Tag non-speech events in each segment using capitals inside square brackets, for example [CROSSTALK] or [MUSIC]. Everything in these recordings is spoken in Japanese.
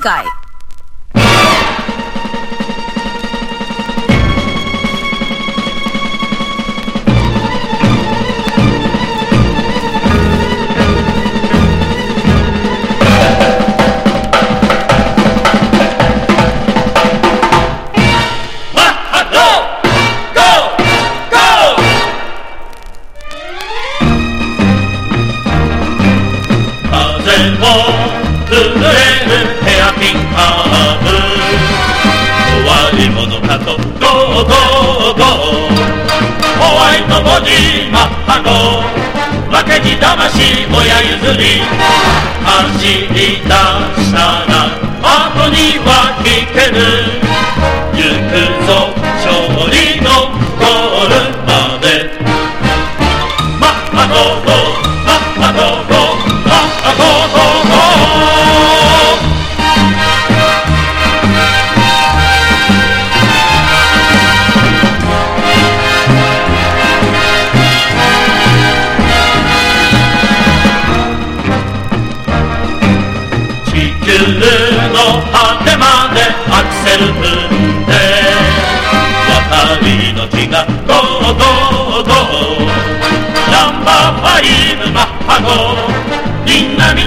Nicai. り出したら後には引けぬ。行くぞ勝利のゴール。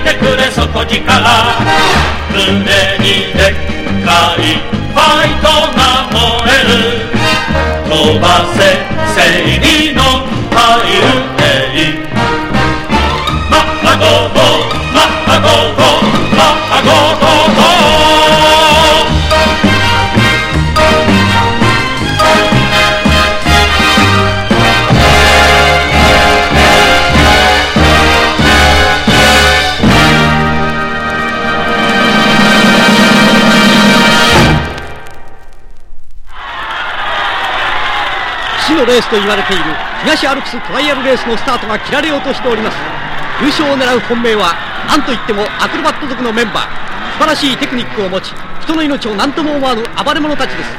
てくれ底力胸にでっかいファイトが燃える飛ばせ正義のハイウェイマッハゴーのレースと言われている東アルプストライアルレースのスタートが切られようとしております。優勝を狙う本命は何といってもアクロバット族のメンバー。素晴らしいテクニックを持ち人の命を何とも思わぬ暴れ者たちです。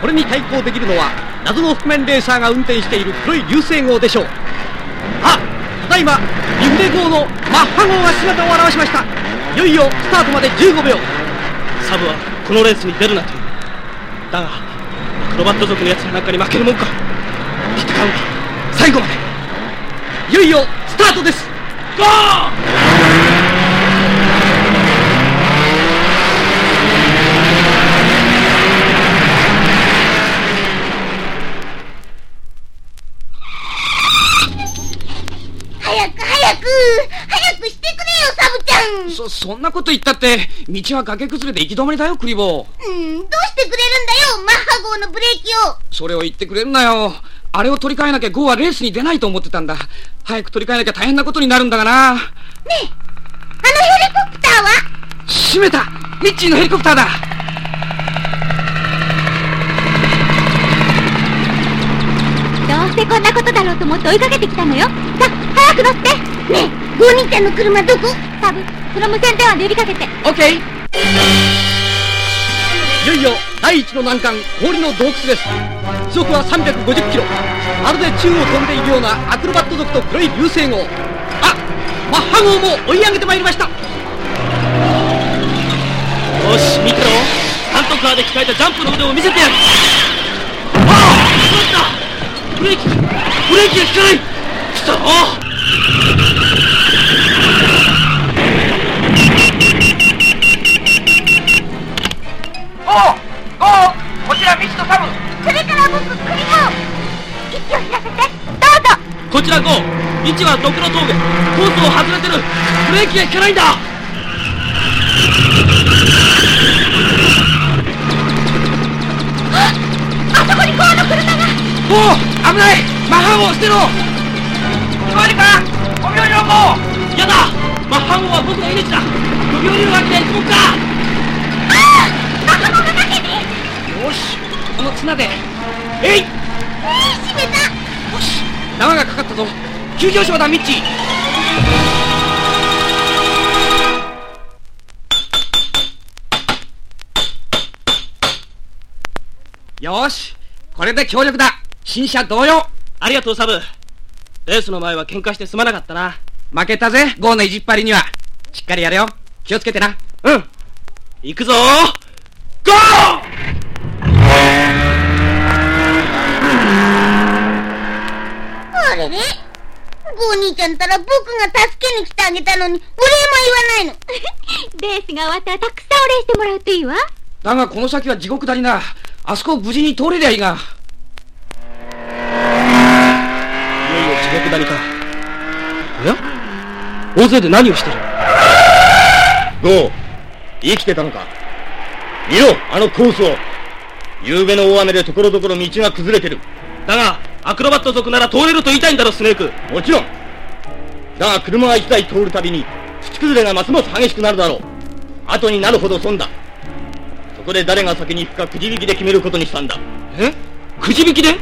これに対抗できるのは謎の覆面レーサーが運転している黒い流星号でしょう。あただいまリフレ号のマッハ号が姿を現しました。いよいよスタートまで15秒。サブはこのレースに出るなという。だがアクロバット族の奴らなんかに負けるもんか戦うは最後までいよいよスタートです。ゴー！早く早く早くしてくれよサブちゃん。そそんなこと言ったって道は崖崩れで行き止まりだよクリボー。うんどうしてくれるんだよマッハ号のブレーキを。それを言ってくれんなよあれを取り替えなきゃゴーはレースに出ないと思ってたんだ。早く取り替えなきゃ大変なことになるんだがな。ねえあのヘリコプターは？閉めた。ミッチーのヘリコプターだ。どうしてこんなことだろうと思って追いかけてきたのよ。さ早く乗って。ねえ。ゴー兄ちゃんの車どこ？サブその無線電話で呼びかけて。オッケー。いよいよ第一の難関氷の洞窟です。時速は350キロ。まるで宙を飛んでいるようなアクロバット族と黒い流星号。あマッハ号も追い上げてまいりました。よし見てろ。スタントカーで鍛えたジャンプの腕を見せてやる。ああブレーキブレーキが効かない。くそそれから僕クリボー位置を知らせてどう。ぞこちら5位置はドクロ峠。コースを外れてる。ブレーキが効かないんだ。あそこにゴーの車が。おお危ない。マッハ号捨てろ。決まりか。5秒両方やだ。マッハ号は僕の命だ。飛び降りるわけにはいくもんか綱で。えい！えい閉めた。よし。縄がかかったぞ。急上昇だミッチ。ーよし。これで協力だ。新車同様。ありがとうサブ。レースの前は喧嘩してすまなかったな。負けたぜゴーの意地っ張りには。しっかりやれよ。気をつけてな。うん。行くぞ。ゴーあれれゴー兄ちゃんったら僕が助けに来てあげたのにお礼も言わないの [LAUGHS] レースが終わったらたくさんお礼してもらうといいわだがこの先は地獄だりな。あそこを無事に通れりゃいいが。いよいよ地獄谷か。おや？大勢で何をしてる？ゴー、生きてたのか？見ろ、あのコースを。夕べの大雨でところどころ道が崩れてる。だが、アクロバット族なら通れると言いたいんだろ、スネーク。もちろん。だが車が一台通るたびに、土崩れがますます激しくなるだろう。後になるほど損だ。そこで誰が先に行くかくじ引きで決めることにしたんだ。え？くじ引きで？さ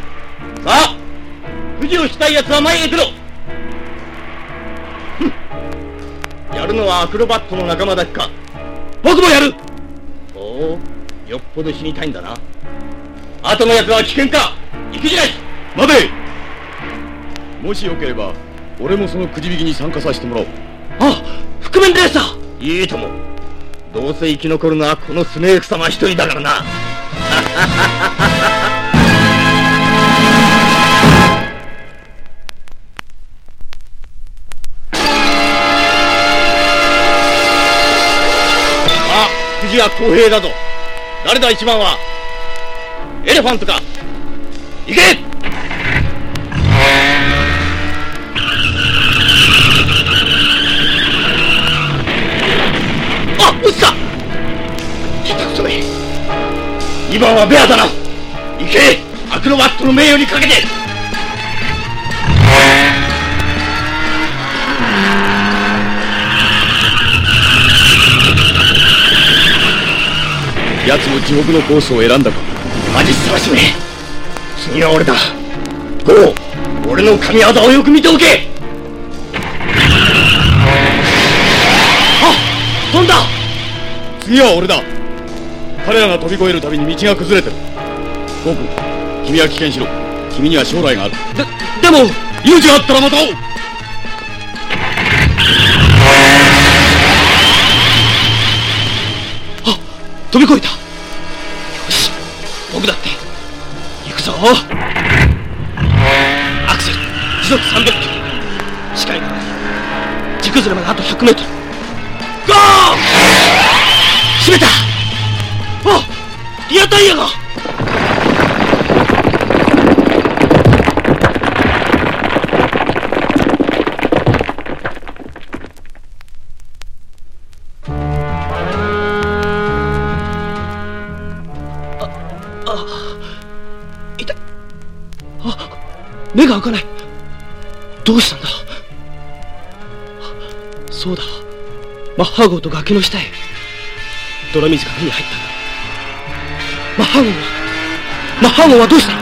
あ、くじをしたい奴は前へ出ろやるのはアクロバットの仲間だけか。僕もやるおお、よっぽど死にたいんだな。後の奴は危険か行くじゃない待てもしよければ俺もそのくじ引きに参加させてもらおうあ覆面レーサーいいとも。どうせ生き残るのはこのスネーク様一人だからな。[LAUGHS] あ、藤谷公平だぞ。誰だ一番はエレファントか行け番はベアだな。行け。アクロバットの名誉にかけて。奴も地獄のコースを選んだか。マジすらしめ。次は俺だ。ゴー、俺の神業をよく見ておけ。あ、飛んだ。次は俺だ彼らが飛び越えるたびに道が崩れてる。ゴー君君は危険しろ。君には将来がある。で、でも、命があったらまた会おう。飛び越えた。よし僕だって行くぞ。アクセル時速300キロ。視界がない。軸崩れまであと100メートル。ゴー!閉めたアタイヤが痛いあ目が開かない。どうしたんだ。あそうだ。マッハ号と崖の下へ。泥水が目に入ったんだ。マッハ号はマッハ号はどうした？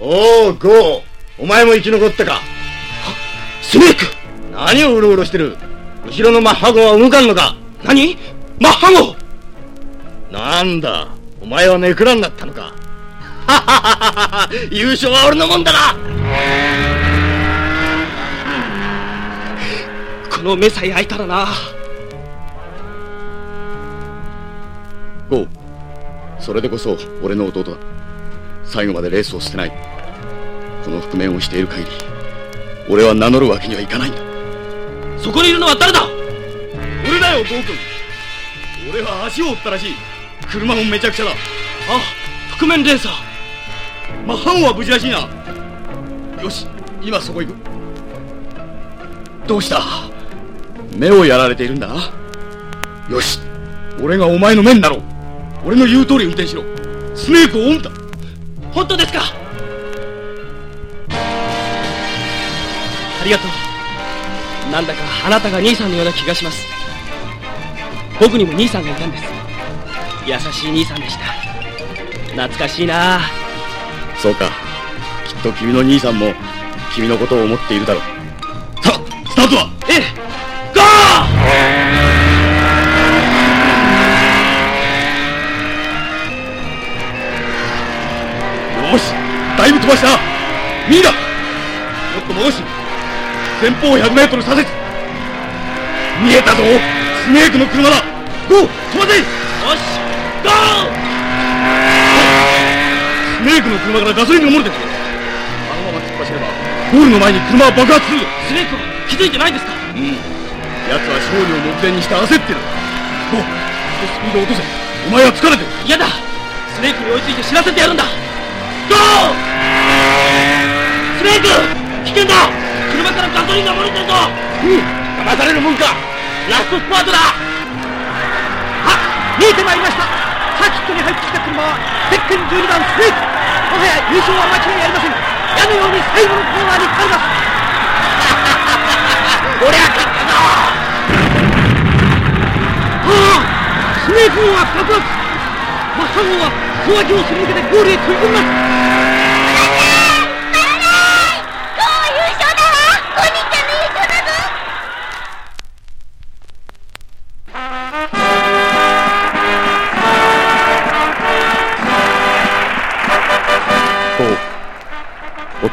おお、ゴー、お前も生き残ったか？スネーク！何をうろうろしてる？後ろのマッハ号は動かんのか？何？マッハ号なんだ、お前はネクラになったのか？はははは優勝は俺のもんだな！この目さえ開いたらなそれでこそ俺の弟だ。最後までレースを捨てない。この覆面をしている限り俺は名乗るわけにはいかないんだ。そこにいるのは誰だ？俺だよゴー君俺は足を折ったらしい。車もめちゃくちゃだ。あ覆面レーサー。マハンは無事らしいな。よし今そこ行く。どうした？目をやられているんだな。よし俺がお前の目になろう。俺の言う通り運転しろ。スネークを追うんだ。本当ですか？ありがとう。なんだかあなたが兄さんのような気がします。僕にも兄さんがいたんです。優しい兄さんでした。懐かしいな。そうか。きっと君の兄さんも君のことを思っているだろう。さあスタートだ。ええ。ゴよだいぶ飛ばした。ミーだもっと戻し前方100メートル左折。見えたぞスネークの車だ。ゴー飛ばせよしゴー！スネークの車からガソリンが漏れてる。あのまま突っ走ればゴールの前に車は爆発するぞ。スネークは気づいてないんですか？うん。奴は勝利を目前にして焦ってる。ゴースピードを落とせ。お前は疲れてる。嫌だ。スネークに追いついて知らせてやるんだ。ゴースネーク危険だ車からガソリンが漏れてるぞ。騙されるもんか。ラストスパートだ。あ見えてまいりました。サーキットに入ってきた車はゼッケン12番スネークもはや優勝は間違いありません。矢のように最後のコーナーに変わります。[LAUGHS] 俺は勝ったぞ。ああスネーク号は爆発。マッハ号は小脇をすり抜けてゴールへ飛び込みます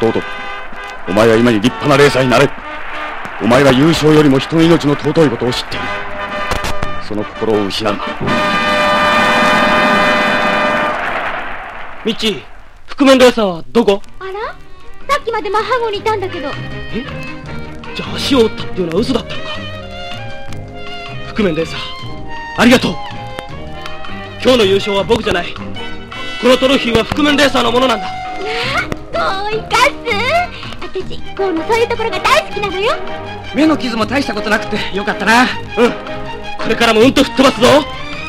弟お前は今に立派なレーサーになれ。るお前は優勝よりも人の命の尊いことを知っている。その心を失うな。ミッチー覆面レーサーはどこ？あら？さっきまでマッハ号にいたんだけど。え？じゃあ足を折ったっていうのは嘘だったのか？覆面レーサーありがとう。今日の優勝は僕じゃない。このトロフィーは覆面レーサーのものなんだゴー生かす。私ゴーのそういうところが大好きなのよ。目の傷も大したことなくてよかったな。うん。これからもうんと吹っ飛ばすぞ。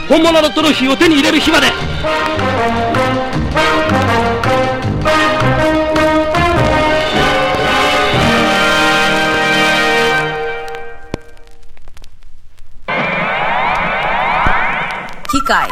本物のトロフィーを手に入れる日まで。機械